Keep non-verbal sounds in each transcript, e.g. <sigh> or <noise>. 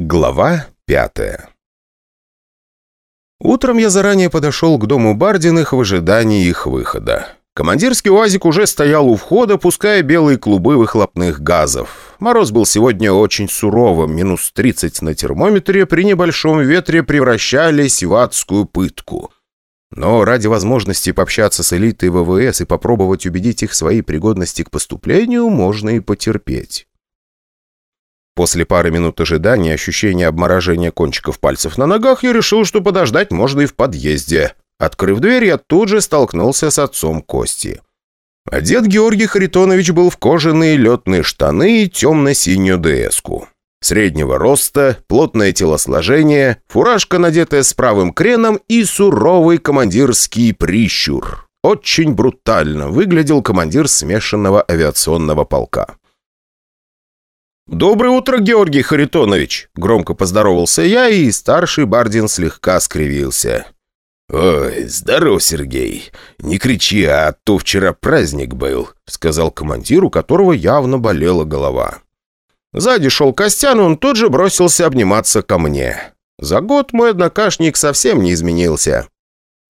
Глава пятая Утром я заранее подошел к дому Бардиных в ожидании их выхода. Командирский УАЗик уже стоял у входа, пуская белые клубы выхлопных газов. Мороз был сегодня очень суровым, минус 30 на термометре при небольшом ветре превращались в адскую пытку. Но ради возможности пообщаться с элитой ВВС и попробовать убедить их своей пригодности к поступлению, можно и потерпеть. После пары минут ожидания, ощущения обморожения кончиков пальцев на ногах, я решил, что подождать можно и в подъезде. Открыв дверь, я тут же столкнулся с отцом Кости. Одет Георгий Харитонович был в кожаные летные штаны и темно-синюю ДСку. Среднего роста, плотное телосложение, фуражка, надетая с правым креном и суровый командирский прищур. Очень брутально выглядел командир смешанного авиационного полка. «Доброе утро, Георгий Харитонович!» Громко поздоровался я, и старший Бардин слегка скривился. «Ой, здоров, Сергей. Не кричи, а то вчера праздник был», сказал командир, у которого явно болела голова. Сзади шел Костян, и он тут же бросился обниматься ко мне. За год мой однокашник совсем не изменился.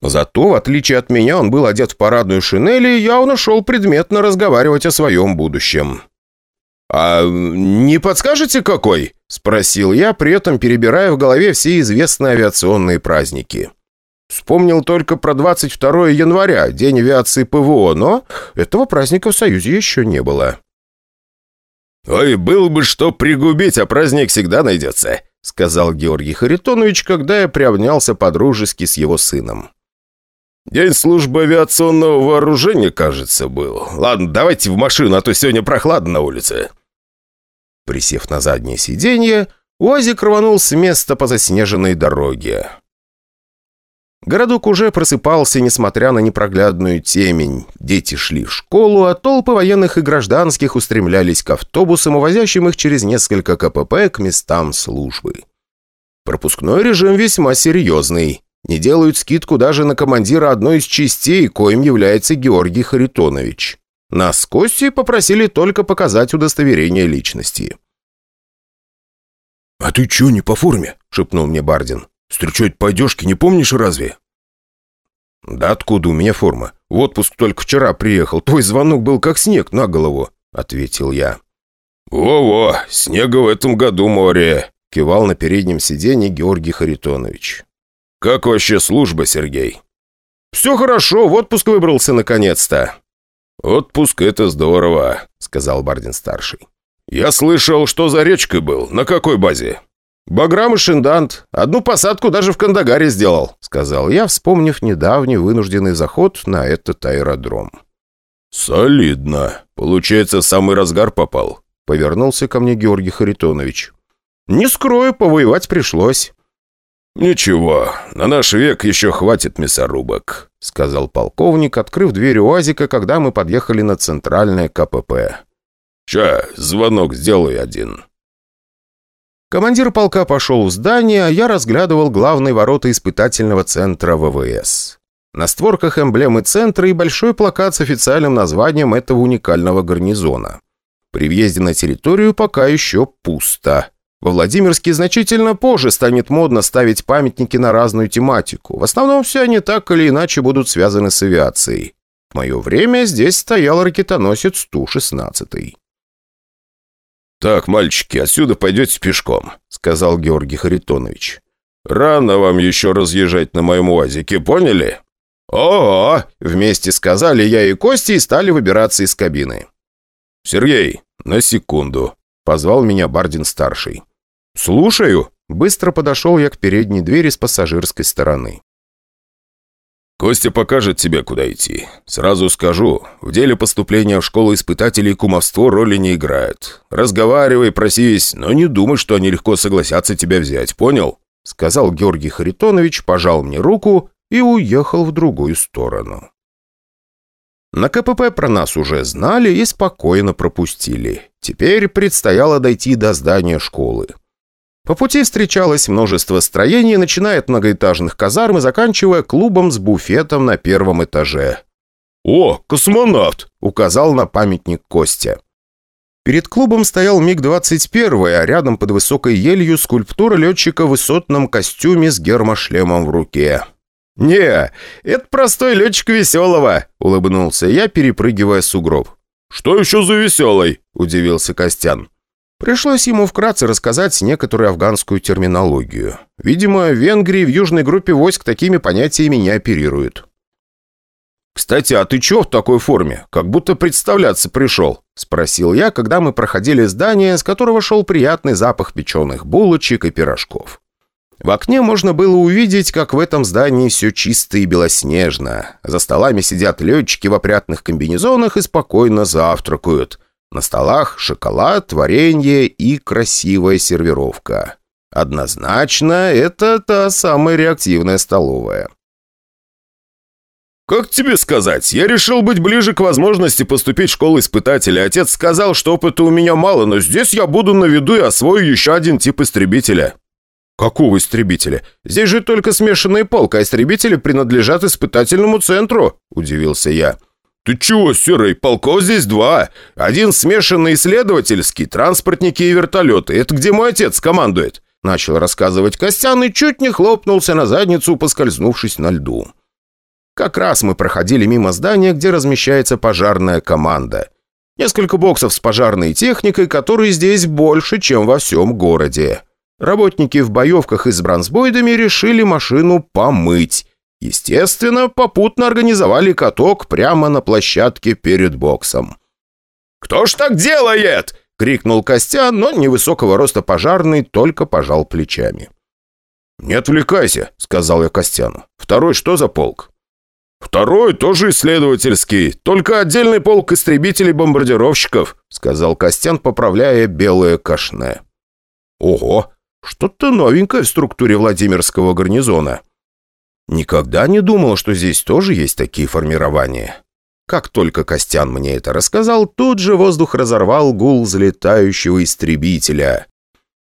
Зато, в отличие от меня, он был одет в парадную шинель и явно шел предметно разговаривать о своем будущем. «А не подскажете, какой?» – спросил я, при этом перебирая в голове все известные авиационные праздники. Вспомнил только про 22 января, день авиации ПВО, но этого праздника в Союзе еще не было. «Ой, был бы что пригубить, а праздник всегда найдется», — сказал Георгий Харитонович, когда я приобнялся по-дружески с его сыном. «День службы авиационного вооружения, кажется, был. Ладно, давайте в машину, а то сегодня прохладно на улице». Присев на заднее сиденье, УАЗик рванул с места по заснеженной дороге. Городок уже просыпался, несмотря на непроглядную темень. Дети шли в школу, а толпы военных и гражданских устремлялись к автобусам, увозящим их через несколько КПП к местам службы. Пропускной режим весьма серьезный. Не делают скидку даже на командира одной из частей, коим является Георгий Харитонович. Нас с попросили только показать удостоверение личности. «А ты чё не по форме?» — шепнул мне Бардин. «Встречать по одежке не помнишь разве?» «Да откуда у меня форма? В отпуск только вчера приехал. Твой звонок был как снег на голову», — ответил я. «Во-во, снега в этом году море», — кивал на переднем сиденье Георгий Харитонович. «Как вообще служба, Сергей?» «Все хорошо, в отпуск выбрался наконец-то». «Отпуск — это здорово», — сказал Бардин-старший. «Я слышал, что за речкой был. На какой базе?» «Баграм и Шиндант. Одну посадку даже в Кандагаре сделал», — сказал я, вспомнив недавний вынужденный заход на этот аэродром. «Солидно. Получается, самый разгар попал», — повернулся ко мне Георгий Харитонович. «Не скрою, повоевать пришлось». «Ничего, на наш век еще хватит мясорубок», — сказал полковник, открыв дверь УАЗика, когда мы подъехали на центральное КПП. «Ща, звонок сделай один». Командир полка пошел в здание, а я разглядывал главные ворота испытательного центра ВВС. На створках эмблемы центра и большой плакат с официальным названием этого уникального гарнизона. При въезде на территорию пока еще пусто. Во Владимирске значительно позже станет модно ставить памятники на разную тематику. В основном все они так или иначе будут связаны с авиацией. В мое время здесь стоял ракетоносец Ту-16. «Так, мальчики, отсюда пойдете пешком», — сказал Георгий Харитонович. «Рано вам еще разъезжать на моем УАЗике, поняли?» «О-о!» — вместе сказали я и Кости и стали выбираться из кабины. «Сергей, на секунду», — позвал меня Бардин-старший. «Слушаю!» Быстро подошел я к передней двери с пассажирской стороны. «Костя покажет тебе, куда идти. Сразу скажу, в деле поступления в школу испытателей кумовство роли не играет. Разговаривай, просись, но не думай, что они легко согласятся тебя взять, понял?» Сказал Георгий Харитонович, пожал мне руку и уехал в другую сторону. На КПП про нас уже знали и спокойно пропустили. Теперь предстояло дойти до здания школы. По пути встречалось множество строений, начиная от многоэтажных казарм и заканчивая клубом с буфетом на первом этаже. «О, космонавт!» — указал на памятник Костя. Перед клубом стоял МиГ-21, а рядом под высокой елью скульптура летчика в высотном костюме с гермошлемом в руке. «Не, это простой летчик веселого», — улыбнулся я, перепрыгивая сугроб. «Что еще за веселый?» — удивился Костян. Пришлось ему вкратце рассказать некоторую афганскую терминологию. Видимо, в Венгрии в южной группе войск такими понятиями не оперируют. «Кстати, а ты чё в такой форме? Как будто представляться пришел?» – спросил я, когда мы проходили здание, с которого шел приятный запах печеных булочек и пирожков. В окне можно было увидеть, как в этом здании все чисто и белоснежно. За столами сидят летчики в опрятных комбинезонах и спокойно завтракают. На столах шоколад, варенье и красивая сервировка. Однозначно, это та самая реактивная столовая. «Как тебе сказать? Я решил быть ближе к возможности поступить в школу испытателя. Отец сказал, что опыта у меня мало, но здесь я буду на виду и освою еще один тип истребителя». «Какого истребителя? Здесь же только смешанный полк, а истребители принадлежат испытательному центру», – удивился я. «Ты чего, Серый, полков здесь два. Один смешанный исследовательский, транспортники и вертолеты. Это где мой отец командует», – начал рассказывать Костян и чуть не хлопнулся на задницу, поскользнувшись на льду. Как раз мы проходили мимо здания, где размещается пожарная команда. Несколько боксов с пожарной техникой, которые здесь больше, чем во всем городе. Работники в боевках и с бронзбойдами решили машину помыть. Естественно, попутно организовали каток прямо на площадке перед боксом. «Кто ж так делает?» — крикнул Костян, но невысокого роста пожарный только пожал плечами. «Не отвлекайся», — сказал я Костяну. «Второй что за полк?» «Второй тоже исследовательский, только отдельный полк истребителей-бомбардировщиков», сказал Костян, поправляя белое кашне. «Ого, что-то новенькое в структуре Владимирского гарнизона. Никогда не думал, что здесь тоже есть такие формирования». Как только Костян мне это рассказал, тут же воздух разорвал гул взлетающего истребителя.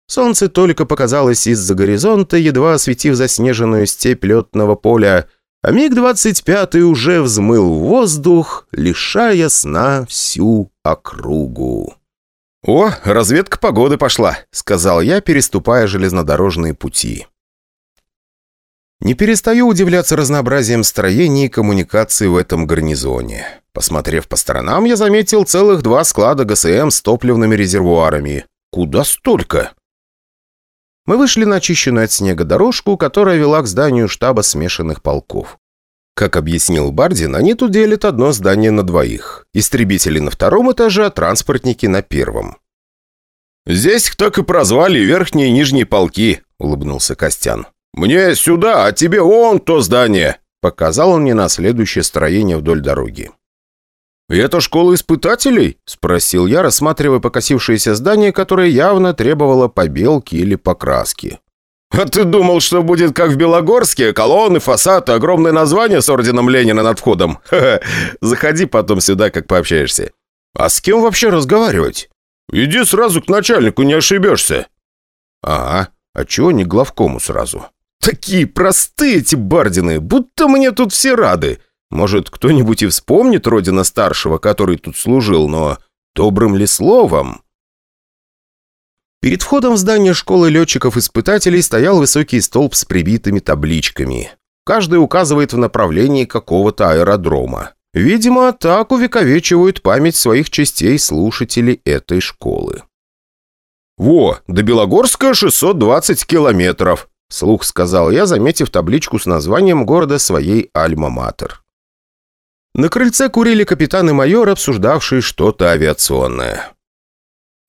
Солнце только показалось из-за горизонта, едва осветив заснеженную степь летного поля, а МиГ-25 уже взмыл в воздух, лишая сна всю округу. «О, разведка погоды пошла», — сказал я, переступая железнодорожные пути. Не перестаю удивляться разнообразием строений и коммуникаций в этом гарнизоне. Посмотрев по сторонам, я заметил целых два склада ГСМ с топливными резервуарами. Куда столько? Мы вышли на очищенную от снега дорожку, которая вела к зданию штаба смешанных полков. Как объяснил Бардин, они тут делят одно здание на двоих. Истребители на втором этаже, а транспортники на первом. «Здесь так и прозвали верхние и нижние полки», — улыбнулся Костян. «Мне сюда, а тебе вон то здание», — показал он мне на следующее строение вдоль дороги. «И это школа испытателей?» – спросил я, рассматривая покосившееся здание, которое явно требовало побелки или покраски. «А ты думал, что будет как в Белогорске? Колонны, фасад, огромное название с орденом Ленина над входом? <laughs> Заходи потом сюда, как пообщаешься. А с кем вообще разговаривать? Иди сразу к начальнику, не ошибешься». «Ага, а чего не главкому сразу?» «Такие простые эти бардины, будто мне тут все рады. Может, кто-нибудь и вспомнит Родина Старшего, который тут служил, но добрым ли словом? Перед входом в здание школы летчиков-испытателей стоял высокий столб с прибитыми табличками. Каждый указывает в направлении какого-то аэродрома. Видимо, так увековечивают память своих частей слушателей этой школы. «Во, до Белогорска 620 километров», — слух сказал я, заметив табличку с названием города своей Альма-Матер. На крыльце курили капитан и майор, обсуждавшие что-то авиационное.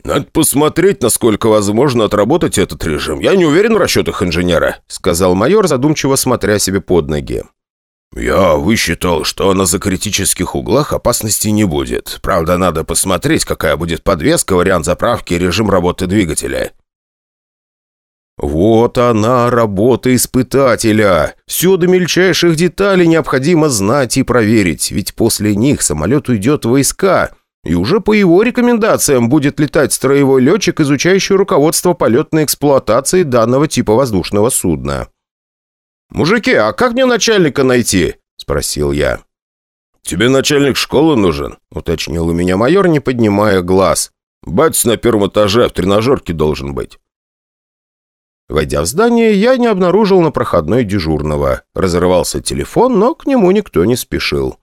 «Надо посмотреть, насколько возможно отработать этот режим. Я не уверен в расчетах инженера», — сказал майор, задумчиво смотря себе под ноги. «Я высчитал, что на закритических углах опасности не будет. Правда, надо посмотреть, какая будет подвеска, вариант заправки и режим работы двигателя. Вот она, работа испытателя. Все до мельчайших деталей необходимо знать и проверить, ведь после них самолет уйдет в войска, и уже по его рекомендациям будет летать строевой летчик, изучающий руководство полетной эксплуатации данного типа воздушного судна. «Мужики, а как мне начальника найти?» – спросил я. «Тебе начальник школы нужен?» – уточнил у меня майор, не поднимая глаз. Батя на первом этаже в тренажерке должен быть». Войдя в здание, я не обнаружил на проходной дежурного. Разрывался телефон, но к нему никто не спешил.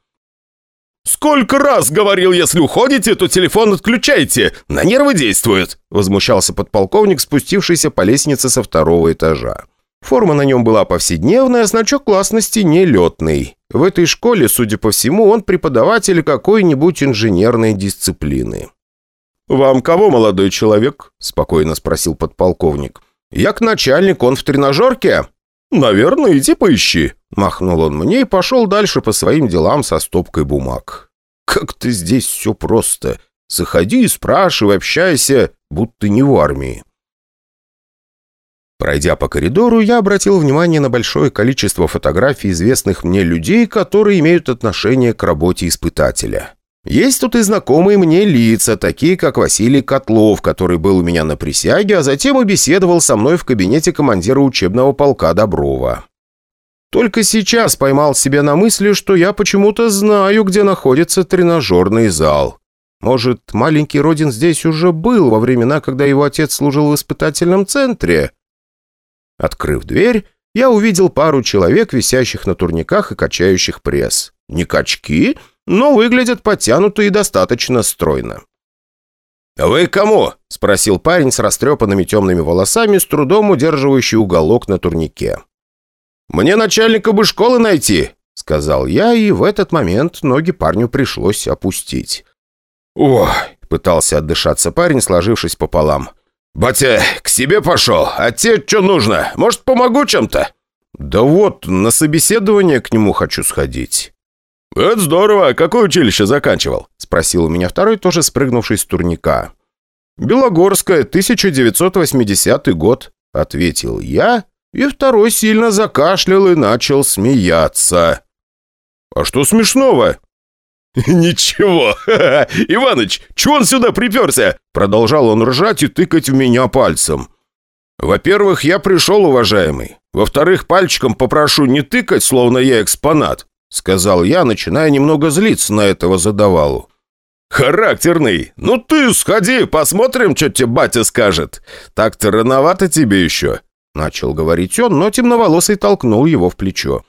«Сколько раз говорил, если уходите, то телефон отключайте! На нервы действует!» Возмущался подполковник, спустившийся по лестнице со второго этажа. Форма на нем была повседневная, значок классности нелетный. В этой школе, судя по всему, он преподаватель какой-нибудь инженерной дисциплины. «Вам кого, молодой человек?» – спокойно спросил подполковник. «Я к начальник, он в тренажерке?» «Наверное, иди поищи», – махнул он мне и пошел дальше по своим делам со стопкой бумаг. «Как-то здесь все просто. Заходи спрашивай, общайся, будто не в армии». Пройдя по коридору, я обратил внимание на большое количество фотографий известных мне людей, которые имеют отношение к работе испытателя. Есть тут и знакомые мне лица, такие как Василий Котлов, который был у меня на присяге, а затем и беседовал со мной в кабинете командира учебного полка Доброва. Только сейчас поймал себя на мысли, что я почему-то знаю, где находится тренажерный зал. Может, маленький Родин здесь уже был во времена, когда его отец служил в испытательном центре? Открыв дверь, я увидел пару человек, висящих на турниках и качающих пресс. Не качки, но выглядят подтянуто и достаточно стройно. «Вы кому?» – спросил парень с растрепанными темными волосами, с трудом удерживающий уголок на турнике. «Мне начальника бы школы найти», – сказал я, и в этот момент ноги парню пришлось опустить. «Ой!» – пытался отдышаться парень, сложившись пополам. «Батя, к себе пошел. А тебе что нужно? Может, помогу чем-то?» «Да вот, на собеседование к нему хочу сходить». «Это здорово! Какое училище заканчивал?» – спросил у меня второй, тоже спрыгнувший с турника. «Белогорская, 1980 год», – ответил я, и второй сильно закашлял и начал смеяться. «А что смешного?» <laughs> «Ничего! <laughs> Иваныч, чего он сюда приперся?» Продолжал он ржать и тыкать в меня пальцем. «Во-первых, я пришел, уважаемый. Во-вторых, пальчиком попрошу не тыкать, словно я экспонат. — сказал я, начиная немного злиться на этого задавалу. «Характерный! Ну ты сходи, посмотрим, что тебе батя скажет. Так-то рановато тебе еще», — начал говорить он, но темноволосый толкнул его в плечо.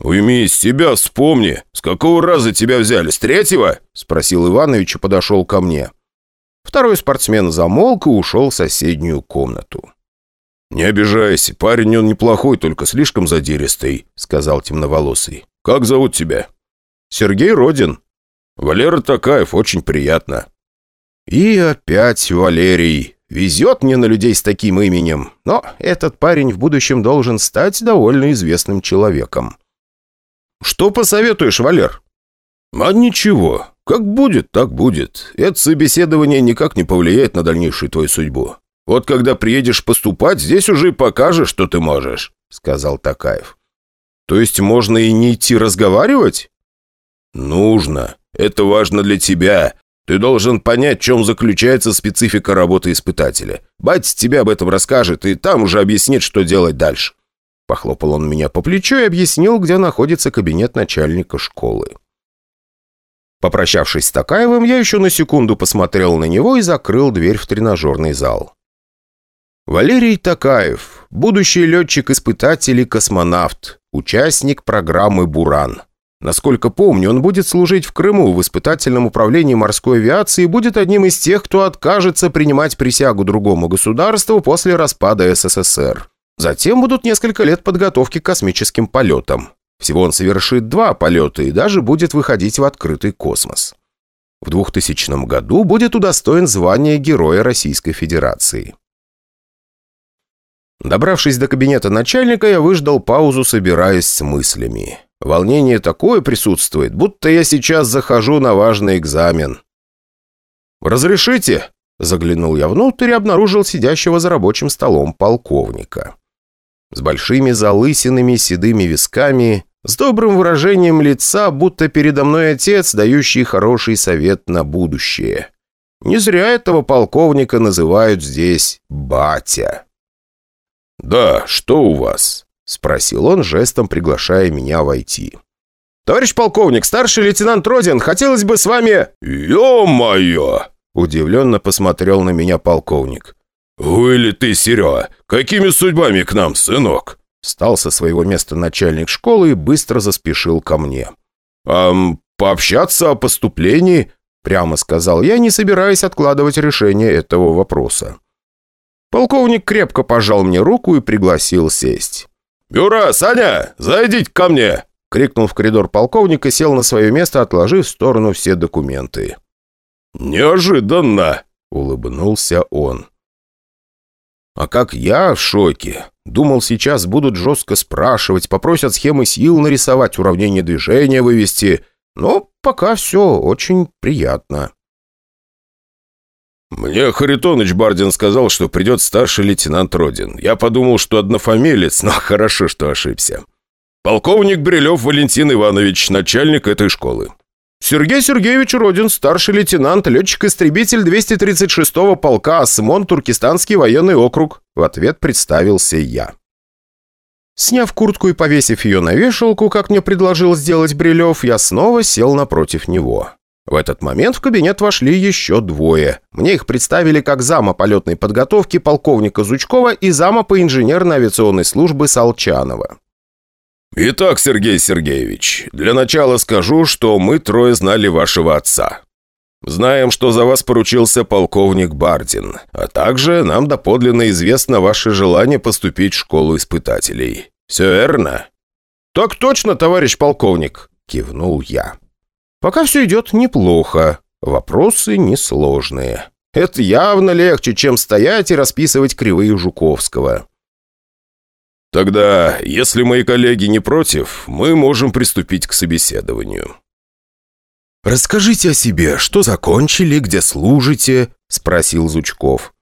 «Уймись, себя вспомни. С какого раза тебя взяли? С третьего?» — спросил Иванович и подошел ко мне. Второй спортсмен замолк и ушел в соседнюю комнату. «Не обижайся, парень он неплохой, только слишком задиристый», — сказал темноволосый. «Как зовут тебя?» «Сергей Родин». «Валера Такаев, очень приятно». «И опять Валерий. Везет мне на людей с таким именем, но этот парень в будущем должен стать довольно известным человеком». «Что посоветуешь, Валер?» «А ничего. Как будет, так будет. Это собеседование никак не повлияет на дальнейшую твою судьбу. Вот когда приедешь поступать, здесь уже и покажешь, что ты можешь», — сказал Такаев. То есть можно и не идти разговаривать? Нужно. Это важно для тебя. Ты должен понять, в чем заключается специфика работы испытателя. Батя тебе об этом расскажет, и там уже объяснит, что делать дальше. Похлопал он меня по плечу и объяснил, где находится кабинет начальника школы. Попрощавшись с Такаевым, я еще на секунду посмотрел на него и закрыл дверь в тренажерный зал. Валерий Такаев, будущий летчик-испытатель и космонавт, участник программы «Буран». Насколько помню, он будет служить в Крыму в испытательном управлении морской авиации и будет одним из тех, кто откажется принимать присягу другому государству после распада СССР. Затем будут несколько лет подготовки к космическим полетам. Всего он совершит два полета и даже будет выходить в открытый космос. В 2000 году будет удостоен звания Героя Российской Федерации. Добравшись до кабинета начальника, я выждал паузу, собираясь с мыслями. Волнение такое присутствует, будто я сейчас захожу на важный экзамен. «Разрешите?» Заглянул я внутрь и обнаружил сидящего за рабочим столом полковника. С большими залысинами, седыми висками, с добрым выражением лица, будто передо мной отец, дающий хороший совет на будущее. Не зря этого полковника называют здесь «батя». «Да, что у вас?» – спросил он, жестом приглашая меня войти. «Товарищ полковник, старший лейтенант Родин, хотелось бы с вами...» «Ё-моё!» Удивленно посмотрел на меня полковник. «Вы ты, Серега? Какими судьбами к нам, сынок?» Встал со своего места начальник школы и быстро заспешил ко мне. «Ам, пообщаться о поступлении?» Прямо сказал я, не собираясь откладывать решение этого вопроса. Полковник крепко пожал мне руку и пригласил сесть. «Юра, Саня, зайдите ко мне!» Крикнул в коридор полковник и сел на свое место, отложив в сторону все документы. «Неожиданно!» — улыбнулся он. А как я в шоке. Думал, сейчас будут жестко спрашивать, попросят схемы сил нарисовать, уравнение движения вывести. Но пока все очень приятно. «Мне Харитоныч Бардин сказал, что придет старший лейтенант Родин. Я подумал, что однофамилец, но <laughs> хорошо, что ошибся. Полковник Брилев Валентин Иванович, начальник этой школы. Сергей Сергеевич Родин, старший лейтенант, летчик-истребитель 236-го полка «Осмон», Туркестанский военный округ. В ответ представился я. Сняв куртку и повесив ее на вешалку, как мне предложил сделать Брилев, я снова сел напротив него. В этот момент в кабинет вошли еще двое. Мне их представили как зама полетной подготовки полковника Зучкова и зама по инженерно-авиационной службы Солчанова. «Итак, Сергей Сергеевич, для начала скажу, что мы трое знали вашего отца. Знаем, что за вас поручился полковник Бардин, а также нам доподлинно известно ваше желание поступить в школу испытателей. Все верно?» «Так точно, товарищ полковник», — кивнул я. «Пока все идет неплохо. Вопросы несложные. Это явно легче, чем стоять и расписывать кривые Жуковского». «Тогда, если мои коллеги не против, мы можем приступить к собеседованию». «Расскажите о себе, что закончили, где служите?» – спросил Зучков.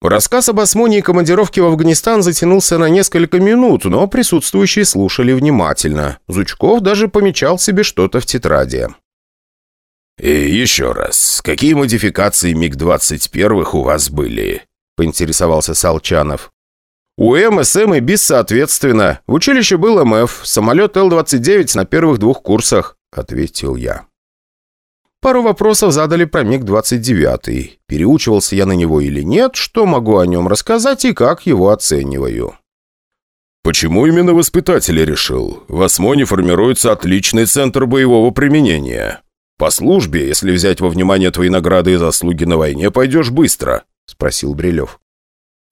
Рассказ об осмоне и командировке в Афганистан затянулся на несколько минут, но присутствующие слушали внимательно. Зучков даже помечал себе что-то в тетради. «И еще раз, какие модификации МиГ-21 у вас были?» – поинтересовался Салчанов. У М, СМ и БИС соответственно. В училище был МФ, самолет Л-29 на первых двух курсах», — ответил я. Пару вопросов задали про МиГ-29. Переучивался я на него или нет, что могу о нем рассказать и как его оцениваю. «Почему именно воспитатели решил? В Осмоне формируется отличный центр боевого применения. По службе, если взять во внимание твои награды и заслуги на войне, пойдешь быстро», — спросил Брилев.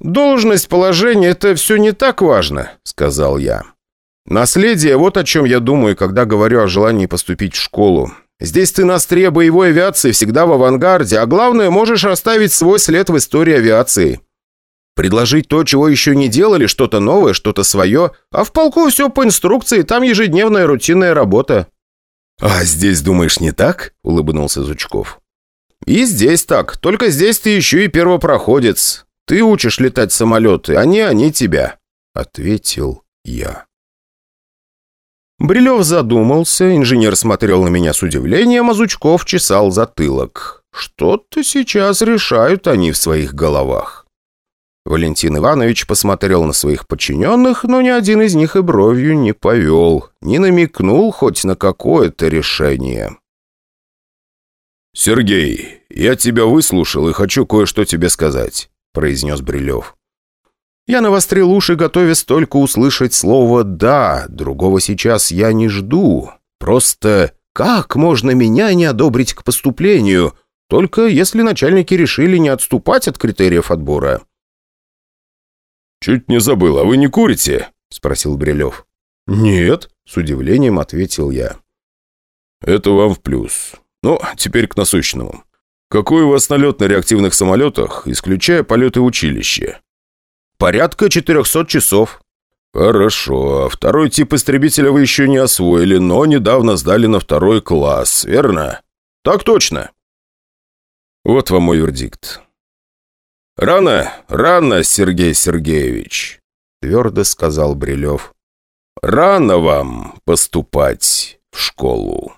«Должность, положение – это все не так важно», – сказал я. «Наследие – вот о чем я думаю, когда говорю о желании поступить в школу. Здесь ты на острие боевой авиации, всегда в авангарде, а главное, можешь оставить свой след в истории авиации. Предложить то, чего еще не делали, что-то новое, что-то свое, а в полку все по инструкции, там ежедневная рутинная работа». «А здесь, думаешь, не так?» – улыбнулся Зучков. «И здесь так, только здесь ты еще и первопроходец. Ты учишь летать самолеты, а не они тебя», — ответил я. Брилев задумался, инженер смотрел на меня с удивлением, а Зучков чесал затылок. Что-то сейчас решают они в своих головах. Валентин Иванович посмотрел на своих подчиненных, но ни один из них и бровью не повел, не намекнул хоть на какое-то решение. «Сергей, я тебя выслушал и хочу кое-что тебе сказать. — произнес Брилев. Я навострил уши, готовясь только услышать слово «да». Другого сейчас я не жду. Просто как можно меня не одобрить к поступлению, только если начальники решили не отступать от критериев отбора? «Чуть не забыл, а вы не курите?» — спросил Брилев. «Нет», — с удивлением ответил я. «Это вам в плюс. Ну, теперь к насущному. «Какой у вас налет на реактивных самолетах, исключая полеты в училище?» «Порядка 400 часов». «Хорошо. Второй тип истребителя вы еще не освоили, но недавно сдали на второй класс, верно?» «Так точно». «Вот вам мой вердикт». «Рано, рано, Сергей Сергеевич», — твердо сказал Брилев. «Рано вам поступать в школу».